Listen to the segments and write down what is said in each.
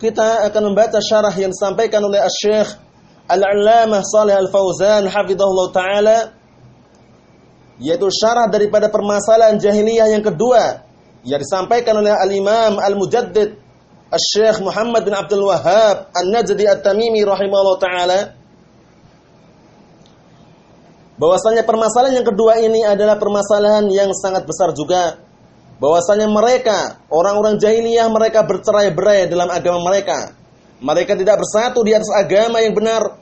kita akan membaca syarah yang disampaikan oleh Asy-Syaikh Al-Allamah Shalih Al-Fauzan hafizahullah taala yaitu syarah daripada permasalahan jahiliyah yang kedua yang disampaikan oleh Al-Imam Al-Mujaddid Asy-Syaikh Muhammad bin Abdul Wahhab An-Najdi At-Tamimi rahimahullah taala. Bahwasanya permasalahan yang kedua ini adalah permasalahan yang sangat besar juga bahwasanya mereka orang-orang jahiliyah mereka bercerai-berai dalam agama mereka. Mereka tidak bersatu di atas agama yang benar.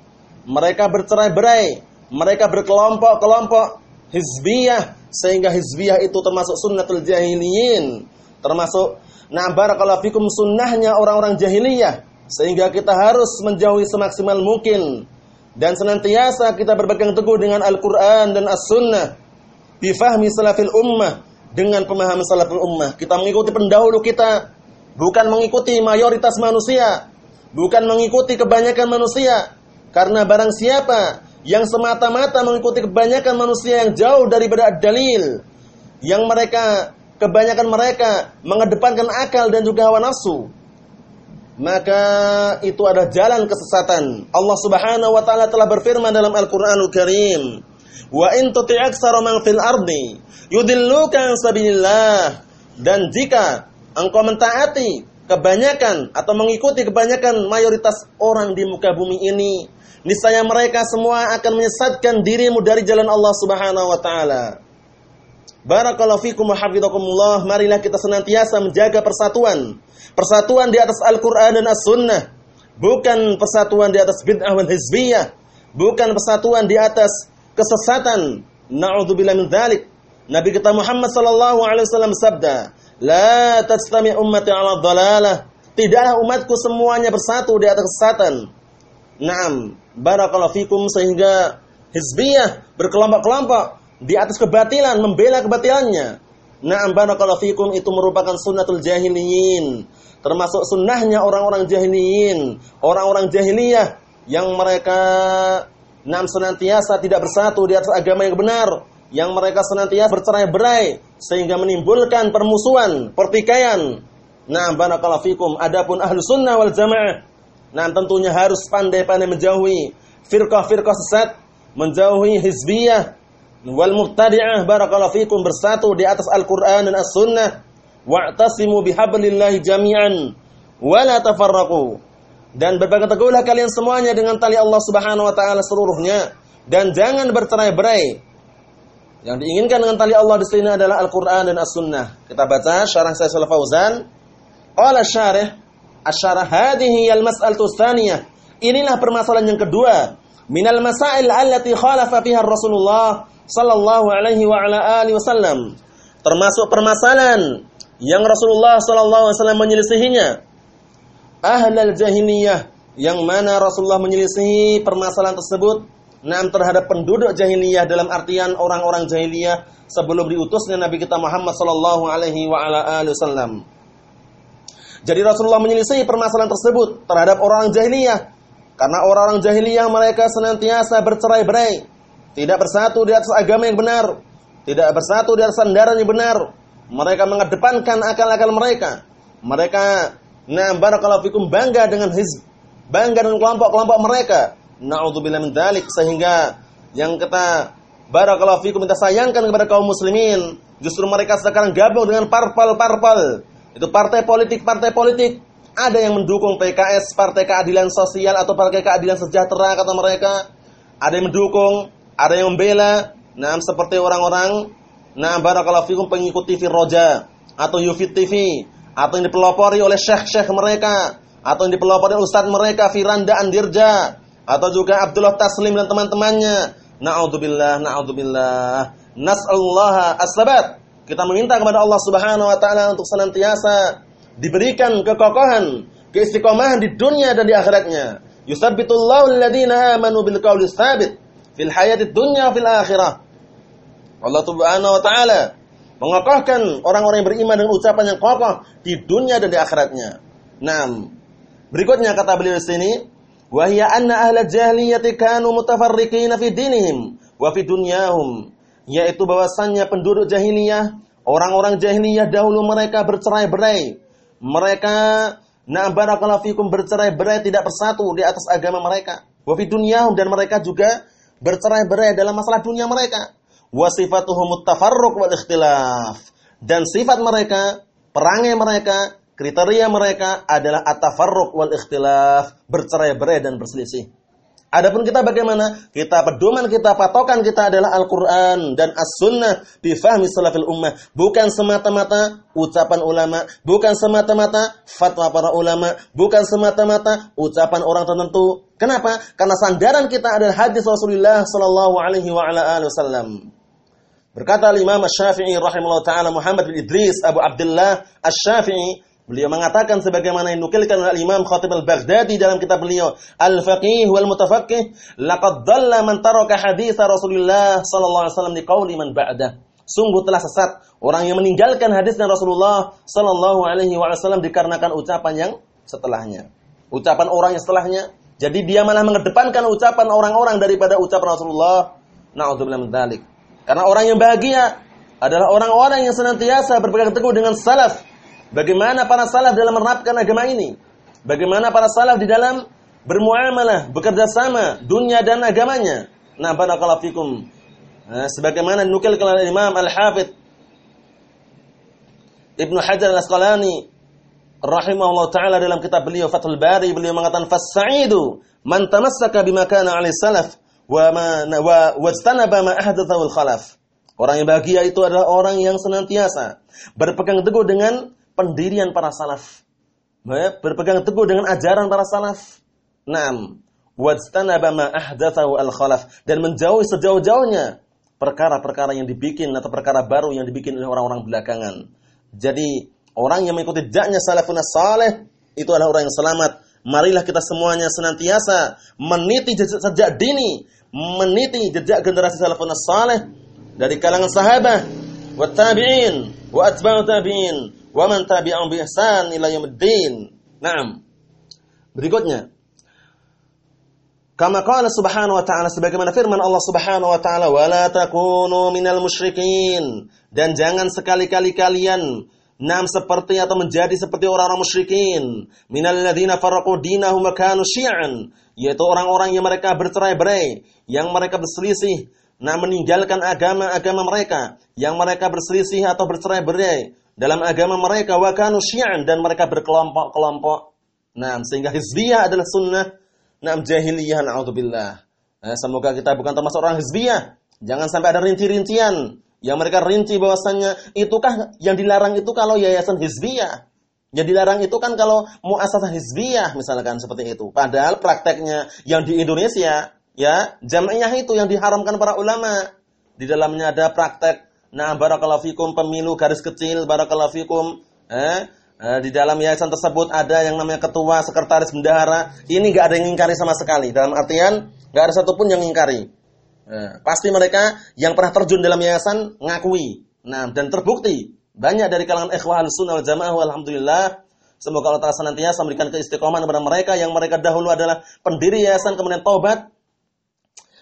Mereka bercerai-berai, mereka berkelompok-kelompok hizbiyah sehingga hizbiyah itu termasuk sunnatul jahiliyin, termasuk nah barakallahu fikum sunnahnya orang-orang jahiliyah. Sehingga kita harus menjauhi semaksimal mungkin. Dan senantiasa kita berpegang teguh dengan Al-Qur'an dan As-Sunnah. Bifahmi salafil ummah dengan pemahaman salaful ummah. Kita mengikuti pendahulu kita, bukan mengikuti mayoritas manusia, bukan mengikuti kebanyakan manusia. Karena barang siapa yang semata-mata mengikuti kebanyakan manusia yang jauh daripada dalil, yang mereka kebanyakan mereka mengedepankan akal dan juga hawa nafsu, maka itu adalah jalan kesesatan. Allah Subhanahu wa taala telah berfirman dalam Al-Qur'anul Karim, "Wa in tuti' aktsara man fil ardi yudilluka sabilillah. Dan jika engkau mentaati kebanyakan atau mengikuti kebanyakan mayoritas orang di muka bumi ini niscaya mereka semua akan menyesatkan dirimu dari jalan Allah Subhanahu wa taala. Barakallahu fikum wa hafizakumullah. Marilah kita senantiasa menjaga persatuan. Persatuan di atas Al-Qur'an dan As-Sunnah. Bukan persatuan di atas bid'ah wal hizbiyah. Bukan persatuan di atas kesesatan na'udzubillah min dzalik Nabi kita Muhammad sallallahu alaihi wasallam sabda, "La tajtami ummati 'ala dhalalah." Tidaklah umatku semuanya bersatu di atas kesesatan. Naam, barakallahu fikum sehingga hizbiyah berkelompok-kelompok di atas kebatilan, membela kebatilannya. Naam barakallahu fikum itu merupakan sunnatul jahiliyin, termasuk sunnahnya orang-orang jahiliyin, orang-orang jahiliyah yang mereka naam senantiasa tidak bersatu di atas agama yang benar, yang mereka senantiasa bercerai-berai sehingga menimbulkan permusuhan, pertikaian. Nah, barakallahu fikum. Adapun ahlu sunnah wal jamaah, nah tentunya harus pandai-pandai menjauhi firqah-firqah sesat, menjauhi hizbiyah wal mubtadi'ah barakallahu fikum bersatu di atas Al-Qur'an dan As-Sunnah. Wa'tasimu bihablillahi jami'an wa la tafarraqu. Dan berpegang teguhlah kalian semuanya dengan tali Allah Subhanahu wa taala seluruhnya dan jangan bercerai-berai yang diinginkan dengan tali Allah di sini adalah Al-Qur'an dan As-Sunnah. Kita baca syarah Shalal Fauzan. Qala syarih, asyarah hadhihi al-mas'alatu tsaniyah. Inilah permasalahan yang kedua. Minal masail allati khalafa fiha Rasulullah sallallahu alaihi wa ala alihi wasallam. Termasuk permasalahan yang Rasulullah sallallahu alaihi wasallam menyelisihinya. Ahlul jahiliyah yang mana Rasulullah menyelisihi permasalahan tersebut Naam terhadap penduduk jahiliyah dalam artian orang-orang jahiliyah sebelum diutusnya Nabi kita Muhammad sallallahu alaihi wa ala wasallam. Jadi Rasulullah menyelisih permasalahan tersebut terhadap orang jahiliyah karena orang-orang jahiliyah mereka senantiasa bercerai-berai, tidak bersatu di atas agama yang benar, tidak bersatu di atas sandaran yang benar. Mereka mengedepankan akal-akal mereka. Mereka nah barakallahu fikum bangga dengan hizb, bangga dengan kelompok-kelompok mereka Na'udzubillah min dzalik sehingga yang kita barakallahu fikum kita sayangkan kepada kaum muslimin, justru mereka sekarang gabung dengan parpol-parpol. Itu partai politik-partai politik. Ada yang mendukung PKS, Partai Keadilan Sosial atau Partai Keadilan Sejahtera kata mereka. Ada yang mendukung, ada yang membela. Nah, seperti orang-orang nah barakallahu fikum pengikut TV Roja atau Yufit TV atau yang dipelopori oleh syekh-syekh mereka atau yang dipelopori ustadz mereka Firanda Andirja atau juga Abdullah Taslim dan teman-temannya. Na'udzubillah, na'udzubillah. Nas'allaha as-sabat. Kita meminta kepada Allah Subhanahu wa taala untuk senantiasa diberikan kekokohan, keistiqomahan di dunia dan di akhiratnya. Yusabbitullahu alladhina amanu bil qawli tsabit fil hayatid dunya fil akhirah. Allah Subhanahu wa taala mengokohkan orang-orang yang beriman dengan ucapan yang kokoh di dunia dan di akhiratnya. Naam. Berikutnya kata beliau di sini, wa hiya anna ahla jahiliyati kanu mutafarriqina fi dinihim wa fi. Yaitu bahwasannya penduduk jahiliyah, orang-orang jahiliyah dahulu mereka bercerai-berai. Mereka Nah barakallahu fikum bercerai-berai tidak bersatu di atas agama mereka. Wa fi dan mereka juga bercerai-berai dalam masalah dunia mereka. Wa sifatuhum tafarruq wal ikhtilaf. Dan sifat mereka, perangai mereka, kriteria mereka adalah at-tafarruq wal ikhtilaf, bercerai-berai dan berselisih. Adapun kita bagaimana? Kita pedoman kita, patokan kita adalah Al-Quran dan As-Sunnah bifahmi salafil ummah. Bukan semata-mata ucapan ulama, bukan semata-mata fatwa para ulama, bukan semata-mata ucapan orang tertentu. Kenapa? Karena sandaran kita adalah hadis Rasulullah sallallahu alaihi wasallam. Berkata Imam Asy-Syafi'i rahimahullah taala Muhammad bin Idris Abu Abdullah Asy-Syafi'i Beliau mengatakan sebagaimana yang nukilkan oleh Imam Khatib Al-Baghdadi dalam kitab beliau Al-Faqih wal Mutafaqqih, laqad dhalla man taraka hadits Rasulullah sallallahu alaihi wasallam liqauli man ba'dah. Sungguh telah sesat orang yang meninggalkan hadisnya Rasulullah sallallahu alaihi wasallam dikarenakan ucapan yang setelahnya. Ucapan orang yang setelahnya. Jadi dia malah mengedepankan ucapan orang-orang daripada ucapan Rasulullah. Na'udzubillah min dzalik. Karena orang yang bahagia adalah orang-orang yang senantiasa berpegang teguh dengan salaf Bagaimana para salaf dalam menerapkan agama ini? Bagaimana para salaf di dalam bermuamalah, bekerja sama dunia dan agamanya? Nah, barakallahu fikum. Nah, sebagaimana nukil oleh Imam Al-Hafidh Ibnu Hajar Al-Asqalani rahimahullah taala dalam kitab beliau Fathul Bari beliau mengatakan fas-sa'idu man tamassaka bima kana salaf wa wajtanaba ma al-khalaf. Orang yang bahagia itu adalah orang yang senantiasa berpegang teguh dengan pendirian para salaf. Berpegang teguh dengan ajaran para salaf. Naam. Wajtanaba ma ahdathahu al-khalaf dan menjauhi sejauh-jauhnya perkara-perkara yang dibikin atau perkara baru yang dibikin oleh orang-orang belakangan. Jadi, orang yang mengikuti jejaknya salafun saleh itu adalah orang yang selamat. Marilah kita semuanya senantiasa meniti sejak dini, meniti jejak generasi salafun saleh dari kalangan sahabat, wa tabi'in, wa atba'u tabi'in, wa man tabi'ahum bi ihsan ila yaumiddin. Naam. Berikutnya. Kama qala subhanahu wa ta'ala sebagaimana firman Allah subhanahu wa ta'ala wala takunu minal musyrikin dan jangan sekali-kali kalian nam seperti atau menjadi seperti orang-orang musyrikin minal ladzina farraqu dinahum wa kanu syi'an yaitu orang-orang yang mereka bercerai-berai yang mereka berselisih nah meninggalkan agama-agama mereka yang mereka berselisih atau bercerai-berai dalam agama mereka wa kanu syi'an dan mereka berkelompok-kelompok. Nah, sehingga hizbiyah adalah sunnah nah jahiliyah naudzubillah. Nah, semoga kita bukan termasuk orang hizbiyah. Jangan sampai ada rinci-rincian yang mereka rinci bahwasannya itukah yang dilarang itu kalau yayasan hizbiyah. Yang dilarang itu kan kalau muasasah hizbiyah misalkan seperti itu. Padahal prakteknya yang di Indonesia ya jamaah itu yang diharamkan para ulama. Di dalamnya ada praktek Nah, barakallahu fikum pemilu garis kecil, barakallahu fikum. Eh, eh, di dalam yayasan tersebut ada yang namanya ketua, sekretaris, bendahara. Ini nggak ada yang ingkari sama sekali. Dalam artian nggak ada satupun yang ingkari. Eh, pasti mereka yang pernah terjun dalam yayasan ngakui. Nah, dan terbukti banyak dari kalangan ikhwah sunnah wal jamaah alhamdulillah Semoga Allah Ta'ala senantiasa memberikan keistiqomahan kepada mereka yang mereka dahulu adalah pendiri yayasan kemudian taubat.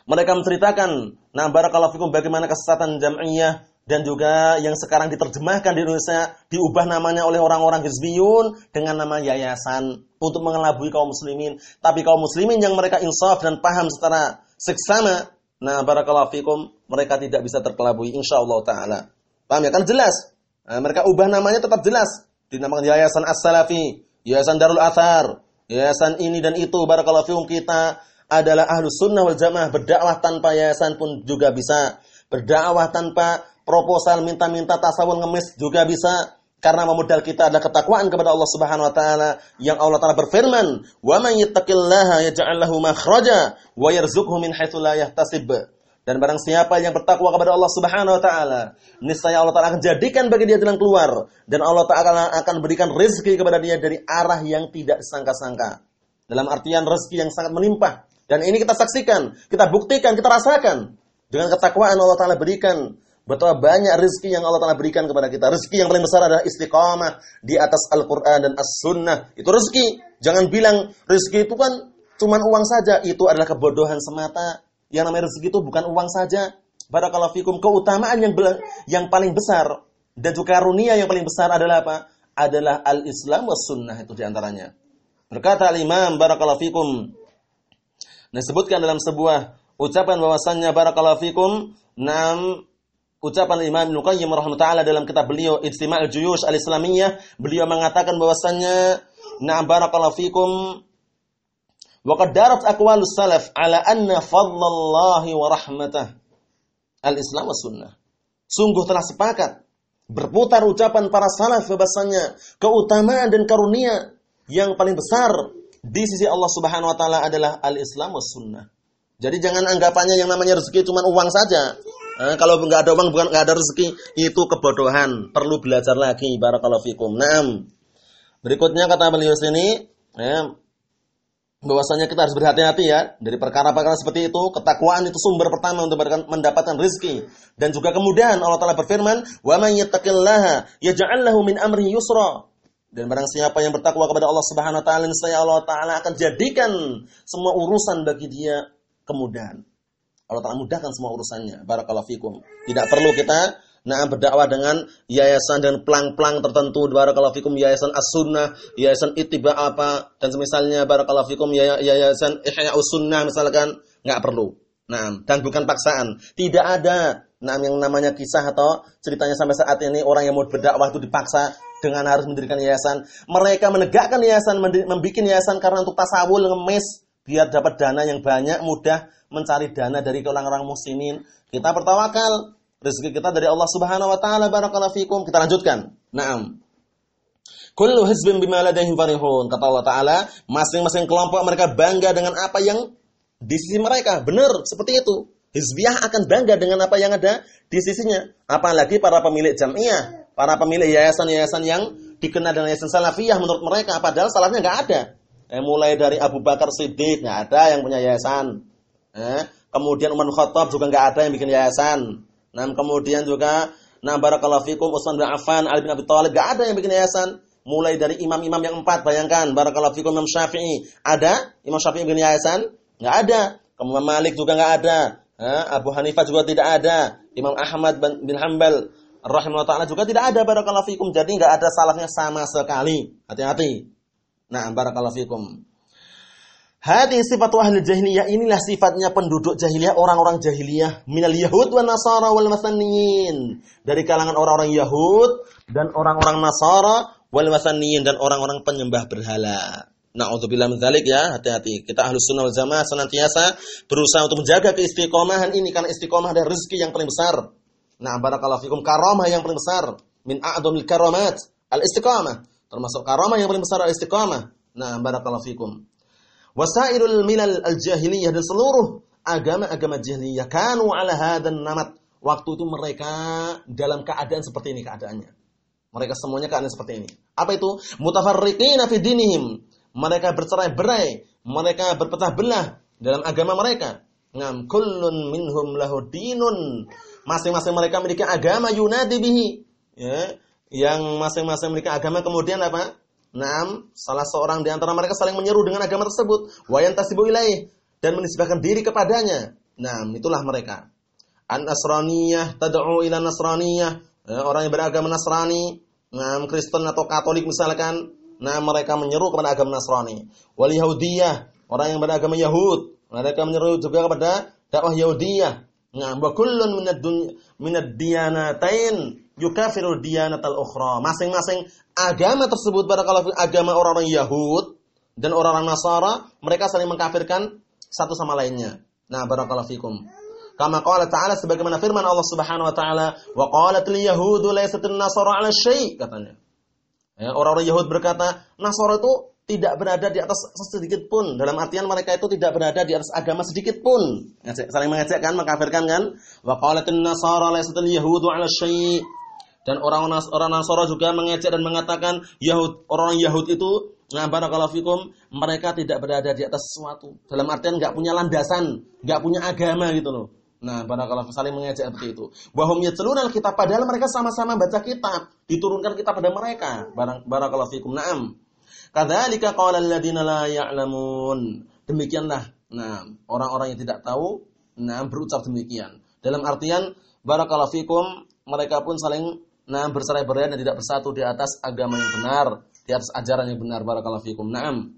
Mereka menceritakan, nah barakallahu fikum bagaimana kesesatan jam'iyah dan juga yang sekarang diterjemahkan di Indonesia diubah namanya oleh orang-orang hizbiyun dengan nama yayasan untuk mengelabui kaum muslimin. Tapi kaum muslimin yang mereka insaf dan paham secara seksama, nah barakallahu fikum, mereka tidak bisa terkelabui insyaallah taala. Paham ya? Kan jelas. Nah, mereka ubah namanya tetap jelas. Dinamakan Yayasan As-Salafi, Yayasan Darul Athar, yayasan ini dan itu barakallahu fikum kita adalah ahlu sunnah wal jamaah berdakwah tanpa yayasan pun juga bisa berdakwah tanpa proposal minta-minta tasawun ngemis juga bisa karena memodal kita adalah ketakwaan kepada Allah Subhanahu wa taala yang Allah taala berfirman, "Wa man yattaqillaha yaj'al lahu makhraja wa yarzuqhu min haitsu la yahtasib." Dan barang siapa yang bertakwa kepada Allah Subhanahu wa taala, niscaya Allah taala akan jadikan bagi dia jalan keluar dan Allah taala akan berikan rezeki kepada dia dari arah yang tidak sangka-sangka. Dalam artian rezeki yang sangat melimpah. Dan ini kita saksikan, kita buktikan, kita rasakan. Dengan ketakwaan Allah taala berikan betapa banyak rezeki yang Allah taala berikan kepada kita. Rezeki yang paling besar adalah istiqamah di atas Al-Qur'an dan As-Sunnah. Itu rezeki. Jangan bilang rezeki itu kan cuma uang saja, itu adalah kebodohan semata yang namanya rezeki itu bukan uang saja. Barakallahu fikum. Keutamaan yang yang paling besar dan juga karunia yang paling besar adalah apa? Adalah al-Islam was sunnah itu di antaranya. Berkata al-Imam barakallahu fikum. Nah, sebutkan dalam sebuah ucapan bahwasannya barakallahu fikum, nam ucapan Imam Ibnu Qayyim rahimahullah dalam kitab beliau Ijtima'ul Juyush Al-Islamiyah, beliau mengatakan bahwasannya na'am barakallahu fikum Waqad darat aqwalus salaf ala anna fadlallahi wa rahmatah al-Islam sunnah. Sungguh telah sepakat berputar ucapan para salaf bahasanya keutamaan dan karunia yang paling besar di sisi Allah Subhanahu wa taala adalah al-Islam was sunnah. Jadi jangan anggapannya yang namanya rezeki cuma uang saja. Nah, kalau nggak ada uang bukan nggak ada rezeki itu kebodohan. Perlu belajar lagi. Barakallahu fikum. Berikutnya kata beliau sini, ya, bahwasanya kita harus berhati-hati ya dari perkara-perkara seperti itu. Ketakwaan itu sumber pertama untuk mendapatkan rezeki dan juga kemudian Allah Taala berfirman, "Wa may yattaqillaha yaj'al lahu min amrihi yusra." Dan barang siapa yang bertakwa kepada Allah Subhanahu wa taala, niscaya Allah taala akan jadikan semua urusan bagi dia kemudahan. Allah taala mudahkan semua urusannya. Barakallahu fikum. Tidak perlu kita nah berdakwah dengan yayasan dan pelang-pelang tertentu barakallahu fikum yayasan as-sunnah, yayasan ittiba apa dan semisalnya barakallahu fikum yayasan ihya sunnah misalkan nggak perlu. Nah, dan bukan paksaan. Tidak ada nah yang namanya kisah atau ceritanya sampai saat ini orang yang mau berdakwah itu dipaksa dengan harus mendirikan yayasan. Mereka menegakkan yayasan, membuat yayasan karena untuk tasawul ngemis biar dapat dana yang banyak, mudah mencari dana dari orang-orang muslimin. Kita bertawakal, Rezeki kita dari Allah Subhanahu wa taala barakallahu fikum. Kita lanjutkan. Naam. Kullu hizbin bima ladaihim farihun. Kata Allah taala, masing-masing kelompok mereka bangga dengan apa yang di sisi mereka. Benar, seperti itu. Hizbiyah akan bangga dengan apa yang ada di sisinya. Apalagi para pemilik jamiah, para pemilik yayasan-yayasan yang dikenal dengan yayasan salafiyah menurut mereka. Padahal salafnya nggak ada. Eh, mulai dari Abu Bakar Siddiq nggak ada yang punya yayasan. Eh, kemudian Umar Khattab juga nggak ada yang bikin yayasan. Nah, kemudian juga nah barakallahu fikum Utsman bin Affan, Ali bin Abi Thalib, gak ada yang bikin yayasan. Mulai dari imam-imam yang empat, bayangkan barakallahu fikum Imam Syafi'i. Ada Imam Syafi'i bikin yayasan? Gak ada. Kemudian Malik juga gak ada. Abu Hanifah juga tidak ada. Imam Ahmad bin Hanbal rahimahullah taala juga tidak ada barakallahu fikum. Jadi gak ada salahnya sama sekali. Hati-hati. Nah, barakallahu fikum. Hadi sifat ahli jahiliyah inilah sifatnya penduduk jahiliyah, orang-orang jahiliyah minal yahud wa nasara wal masaniyin. Dari kalangan orang-orang Yahud dan orang-orang Nasara wal masaniyin dan orang-orang penyembah berhala. Nauzubillah min dzalik ya, hati-hati. Kita ahlu sunnah wal jamaah senantiasa berusaha untuk menjaga keistiqomahan ini karena istiqomah adalah rezeki yang paling besar. Nah, barakallahu fikum karamah yang paling besar min a'dhamil karamat al istiqamah. Termasuk karamah yang paling besar al istiqamah. Nah, barakallahu fikum wasairul milal al-jahiliyah dan seluruh agama-agama jahiliyah kanu ala hadan namat. Waktu itu mereka dalam keadaan seperti ini keadaannya. Mereka semuanya keadaan seperti ini. Apa itu? Mutafarriqina fi dinihim. Mereka bercerai-berai, mereka berpecah belah dalam agama mereka. Ngam kullun minhum lahu dinun. Masing-masing mereka memiliki agama yunadi bihi. Ya, yang masing-masing memiliki agama kemudian apa? Naam, salah seorang di antara mereka saling menyeru dengan agama tersebut. Wayan tasibu ilaih. Dan menisbahkan diri kepadanya. Naam, itulah mereka. An-Nasraniyah tad'u ila Nasraniyah. Ya, orang yang beragama Nasrani. Naam, Kristen atau Katolik misalkan. Nah, mereka menyeru kepada agama Nasrani. Wal Yahudiyah. Orang yang beragama Yahud. Mereka menyeru juga kepada dakwah Yahudiyah. Nah, wa kullun minad minad diyanatain yukafiru diyanatal ukhra. Masing-masing agama tersebut barakallahu agama orang-orang Yahud dan orang-orang Nasara, mereka saling mengkafirkan satu sama lainnya. Nah, barakallahu fikum. Kama qala ta'ala sebagaimana firman Allah Subhanahu wa taala, "Wa qalatil yahudu laysat nasara 'ala syai'," katanya. Ya, orang-orang Yahud berkata, Nasara itu tidak berada di atas sedikit pun. Dalam artian mereka itu tidak berada di atas agama sedikit pun. Saling mengejek kan, mengkafirkan kan? Wa qalatin nasara laysatul yahudu 'ala syai'. Dan orang orang Nasara juga mengejek dan mengatakan Yahud orang Yahud itu nah barakallahu fikum mereka tidak berada di atas sesuatu. Dalam artian enggak punya landasan, enggak punya agama gitu loh. Nah, barakallahu saling mengejek seperti itu. Wahum yatluna kitab padahal mereka sama-sama baca kitab, diturunkan kitab pada mereka. Barakallahu fikum. Naam. Kadzalika qala alladziina la ya'lamun. Demikianlah nah orang-orang yang tidak tahu nah berucap demikian. Dalam artian barakallahu fikum mereka pun saling nah bercerai-berai dan tidak bersatu di atas agama yang benar, di atas ajaran yang benar barakallahu fikum. Naam.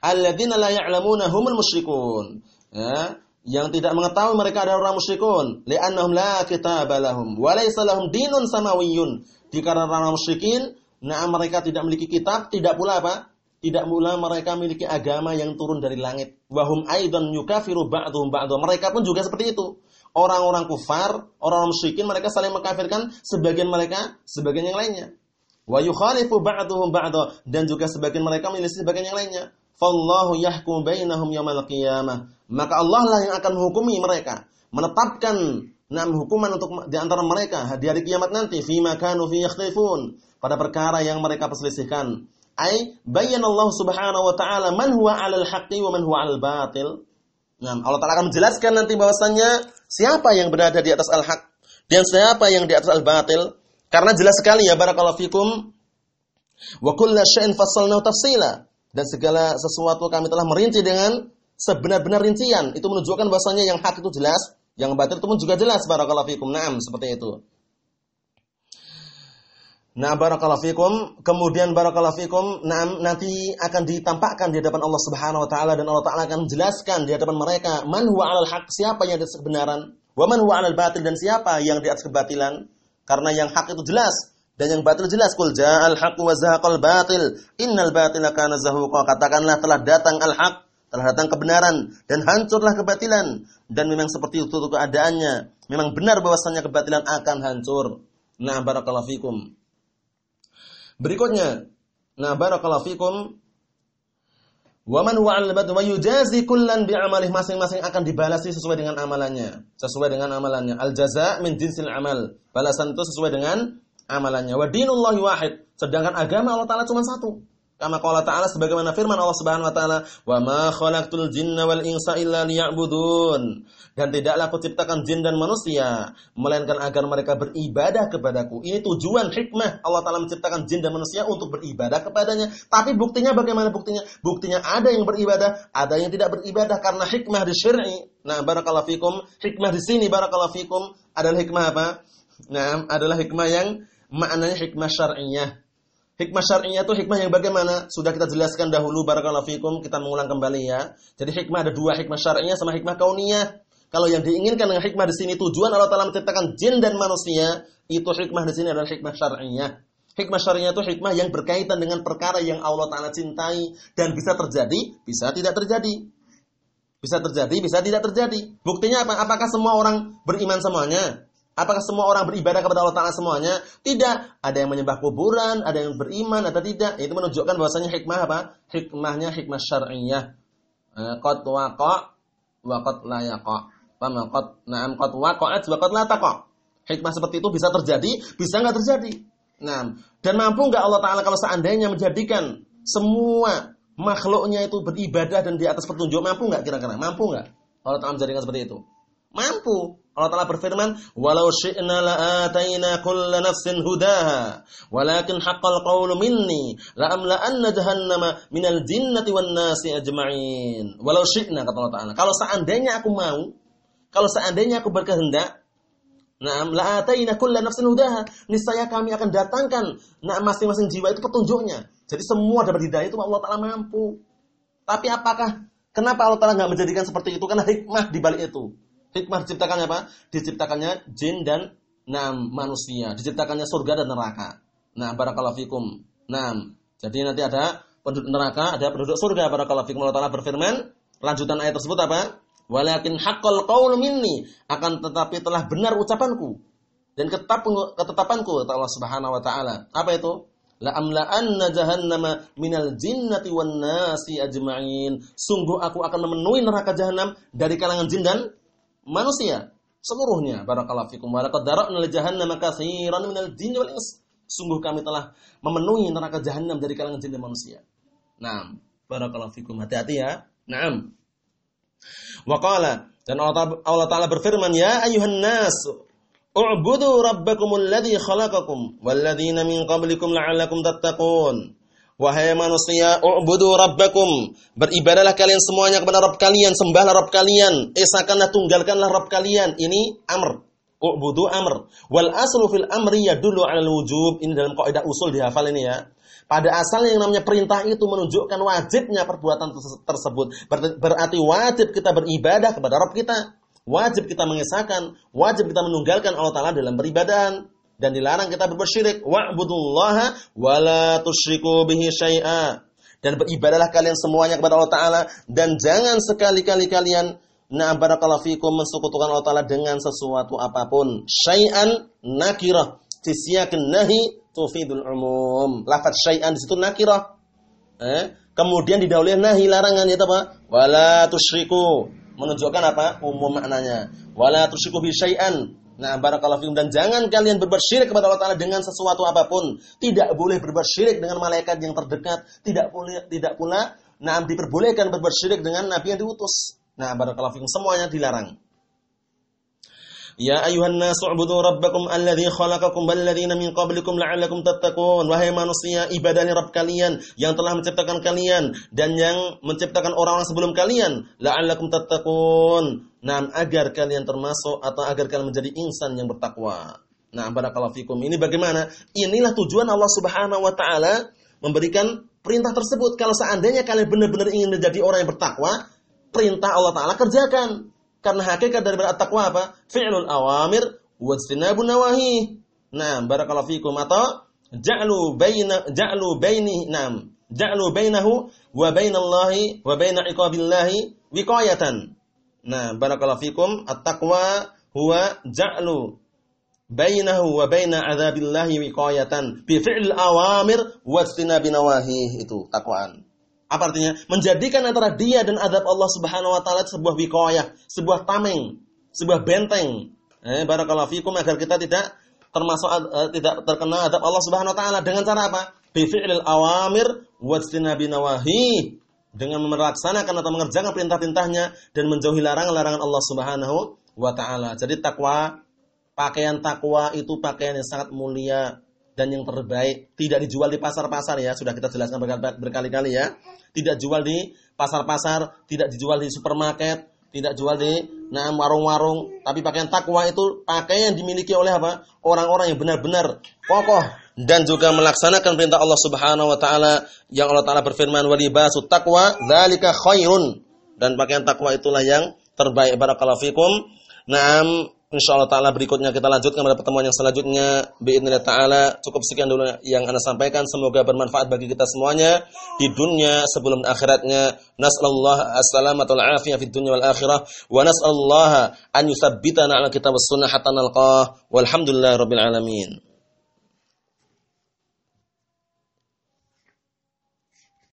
Alladzina la ya'lamuna humul musyrikun. Ya, yang tidak mengetahui mereka adalah orang musyrikun, li'annahum la kitaba lahum wa laysa lahum dinun samawiyyun. Dikarenakan orang musyrikin, nah mereka tidak memiliki kitab, tidak pula apa? Tidak pula mereka memiliki agama yang turun dari langit. Wahum aidan yukafiru ba'dhum ba'dha. Mereka pun juga seperti itu orang-orang kufar, orang-orang musyrikin mereka saling mengkafirkan sebagian mereka sebagian yang lainnya. Wa yukhalifu ba'dhum ba'dha dan juga sebagian mereka menyelisih sebagian yang lainnya. Fallahu yahkum bainahum yaumil qiyamah. Maka Allah lah yang akan menghukumi mereka, menetapkan enam hukuman untuk di antara mereka di hari kiamat nanti fi kanu fi yakhtalifun pada perkara yang mereka perselisihkan. Ai bayyana Subhanahu wa taala man huwa 'alal haqqi wa man huwa 'alal batil. Nah, Allah Ta'ala akan menjelaskan nanti bahwasannya siapa yang berada di atas al-haq dan siapa yang di atas al-batil. Karena jelas sekali ya barakallahu fikum wa syai'in fassalnahu tafsila dan segala sesuatu kami telah merinci dengan sebenar-benar rincian. Itu menunjukkan bahwasannya yang hak itu jelas, yang batil itu pun juga jelas barakallahu fikum. Naam, seperti itu. Nah, barakallahu fikum. Kemudian barakallahu fikum, nah, nanti akan ditampakkan di hadapan Allah Subhanahu wa taala dan Allah taala akan menjelaskan di hadapan mereka man huwa 'alal haq, siapa yang di atas kebenaran, wa man huwa 'alal batil dan siapa yang di atas kebatilan. Karena yang hak itu jelas dan yang batil jelas kul ja'al haq wa zahaqal batil innal batila kana zahuqa. Katakanlah telah datang al haq, telah datang kebenaran dan hancurlah kebatilan dan memang seperti itu keadaannya. Memang benar bahwasanya kebatilan akan hancur. Nah, barakallahu fikum. Berikutnya, nah barakallahu fikum Wa man huwa 'alal wa yujazi kullan bi amalih masing-masing akan dibalasi sesuai dengan amalannya. Sesuai dengan amalannya. Al jaza min jinsil amal. Balasan itu sesuai dengan amalannya. Wa dinullahi wahid. Sedangkan agama Allah Taala cuma satu. Kama qala ta'ala sebagaimana firman Allah Subhanahu wa taala, "Wa ma khalaqtul jinna wal insa illa liya'budun." Dan tidaklah aku ciptakan jin dan manusia melainkan agar mereka beribadah kepadaku. Ini tujuan hikmah Allah taala menciptakan jin dan manusia untuk beribadah kepadanya. Tapi buktinya bagaimana buktinya? Buktinya ada yang beribadah, ada yang tidak beribadah karena hikmah di syar'i. Nah, barakallahu fikum, hikmah di sini barakallahu fikum adalah hikmah apa? Nah, adalah hikmah yang maknanya hikmah syar'iyah Hikmah syar'iyah itu hikmah yang bagaimana? Sudah kita jelaskan dahulu barakallahu fikum, kita mengulang kembali ya. Jadi hikmah ada dua, hikmah syar'iyah sama hikmah kauniyah. Kalau yang diinginkan dengan hikmah di sini tujuan Allah Taala menciptakan jin dan manusia, itu hikmah di sini adalah hikmah syar'iyah. Hikmah syar'iyah itu hikmah yang berkaitan dengan perkara yang Allah Taala cintai dan bisa terjadi, bisa tidak terjadi. Bisa terjadi, bisa tidak terjadi. Buktinya apa? Apakah semua orang beriman semuanya? Apakah semua orang beribadah kepada Allah Ta'ala semuanya? Tidak. Ada yang menyembah kuburan, ada yang beriman atau tidak. Itu menunjukkan bahwasanya hikmah apa? Hikmahnya hikmah syar'iyah. Eh, qad waqa wa qad la yaqa. Paham? Qad na'am qad waqa'at wa qad la taqa. Hikmah seperti itu bisa terjadi, bisa enggak terjadi. Nah, dan mampu enggak Allah Ta'ala kalau seandainya menjadikan semua makhluknya itu beribadah dan di atas petunjuk mampu enggak kira-kira? Mampu enggak? Allah Ta'ala menjadikan seperti itu. Mampu. Allah Ta'ala berfirman, "Walau syi'na la'ataina kulla nafsin hudaha, walakin haqqal qawlu minni la'amla'anna jahannama minal jinnati wan nasi ajma'in." Walau syi'na kata Allah Ta'ala. Kalau seandainya aku mau, kalau seandainya aku berkehendak, Nah, la'ataina kulla nafsin hudaha. Niscaya kami akan datangkan nah masing-masing jiwa itu petunjuknya. Jadi semua dapat hidayah itu Allah Ta'ala mampu. Tapi apakah kenapa Allah Ta'ala nggak menjadikan seperti itu? Karena hikmah di balik itu. Hikmah diciptakannya apa? Diciptakannya jin dan nah, manusia. Diciptakannya surga dan neraka. Nah, barakallahu fikum. Nah, jadi nanti ada penduduk neraka, ada penduduk surga. Barakallahu fikum. Allah Ta'ala berfirman, lanjutan ayat tersebut apa? Walakin haqqal qaulu minni, akan tetapi telah benar ucapanku dan ketetapanku kata Allah Subhanahu wa taala. Apa itu? la amla'anna jahannama minal jinnati wan nasi ajma'in. Sungguh aku akan memenuhi neraka jahanam dari kalangan jin dan manusia seluruhnya. Barakallahu fikum. Wa laqad dara'na li jahannama katsiran minal jinni wal ins. Sungguh kami telah memenuhi neraka jahanam dari kalangan jin dan manusia. Naam. Barakallahu fikum. Hati-hati ya. Naam. Wa qala dan Allah Ta'ala berfirman, Ya ayuhan nas, U'budu rabbakumul ladzi khalaqakum walladzina min qablikum la'allakum tattaqun. Wahai manusia, u'budu rabbakum. Beribadahlah kalian semuanya kepada Rabb kalian, sembahlah Rabb kalian, esakanlah tunggalkanlah Rabb kalian. Ini amr. U'budu amr. Wal aslu fil amri yadullu 'alal wujub. Ini dalam kaidah usul dihafal ini ya. Pada asalnya yang namanya perintah itu menunjukkan wajibnya perbuatan tersebut. Berarti wajib kita beribadah kepada Rabb kita. Wajib kita mengesahkan, wajib kita menunggalkan Allah Ta'ala dalam beribadah dan dilarang kita berbuat Wa'budullaha wa la tusyriku bihi syai'a. Dan beribadahlah kalian semuanya kepada Allah Ta'ala dan jangan sekali-kali kalian Nah barakallahu fikum mensekutukan Allah Ta'ala dengan sesuatu apa pun. Syai'an nakirah. Sisiyakin nahi tufidul umum. Lafad syai'an di situ nakirah. Eh? Kemudian didahului nahi larangan itu apa? Wala tusyriku menunjukkan apa? Umum maknanya. Wala tusyriku bi syai'an. Nah, barakallahu fikum dan jangan kalian berbuat syirik kepada Allah Taala dengan sesuatu apa pun. Tidak boleh berbuat syirik dengan malaikat yang terdekat, tidak boleh tidak pula nah diperbolehkan berbuat syirik dengan nabi yang diutus. Nah, barakallahu fikum semuanya dilarang. Ya ayuhan nasu ubudu rabbakum alladhi khalaqakum walladzina min qablikum la'allakum tattaqun. Wahai manusia, ibadahi Rabb kalian yang telah menciptakan kalian dan yang menciptakan orang-orang sebelum kalian, la'allakum tattaqun. Nah, agar kalian termasuk atau agar kalian menjadi insan yang bertakwa. Nah, barakallahu fikum. Ini bagaimana? Inilah tujuan Allah Subhanahu wa taala memberikan perintah tersebut. Kalau seandainya kalian benar-benar ingin menjadi orang yang bertakwa, perintah Allah taala kerjakan. Karena hakikat dari at-taqwa apa? Fi'lul awamir wa istinabun nawahi. Nah, barakallahu fikum atau ja'lu baina ja'lu baini nam ja'lu bainahu wa bainallahi wa baina iqabillahi wiqayatan. Nah, barakallahu fikum at-taqwa huwa ja'lu bainahu wa baina adzabillahi wiqayatan bi fi'l awamir wa istinabi nawahi itu takwaan. Apa artinya? Menjadikan antara dia dan adab Allah Subhanahu wa taala sebuah wiqayah, sebuah tameng, sebuah benteng. Eh, barakallahu fikum agar kita tidak termasuk uh, tidak terkena adab Allah Subhanahu wa taala dengan cara apa? Bi awamir wa nawahi. Dengan melaksanakan atau mengerjakan perintah-perintahnya dan menjauhi larangan-larangan Allah Subhanahu wa taala. Jadi takwa, pakaian takwa itu pakaian yang sangat mulia dan yang terbaik. Tidak dijual di pasar-pasar ya, sudah kita jelaskan berkali-kali ya tidak jual di pasar-pasar, tidak dijual di supermarket, tidak jual di nah warung-warung, tapi pakaian takwa itu pakaian yang dimiliki oleh apa? Orang-orang yang benar-benar kokoh dan juga melaksanakan perintah Allah Subhanahu wa taala yang Allah taala berfirman walibasu taqwa dzalika khairun dan pakaian takwa itulah yang terbaik barakallahu fikum. Naam InsyaAllah ta'ala berikutnya kita lanjutkan pada pertemuan yang selanjutnya. Bi'idnillah ta'ala. Cukup sekian dulu yang anda sampaikan. Semoga bermanfaat bagi kita semuanya. Di dunia sebelum akhiratnya. Nas'alullah assalamatu al-afiyah fi dunia wal akhirah. Wa nas'alullah an yusabbitana ala kitab sunnah hatta nalqah. Walhamdulillah rabbil alamin.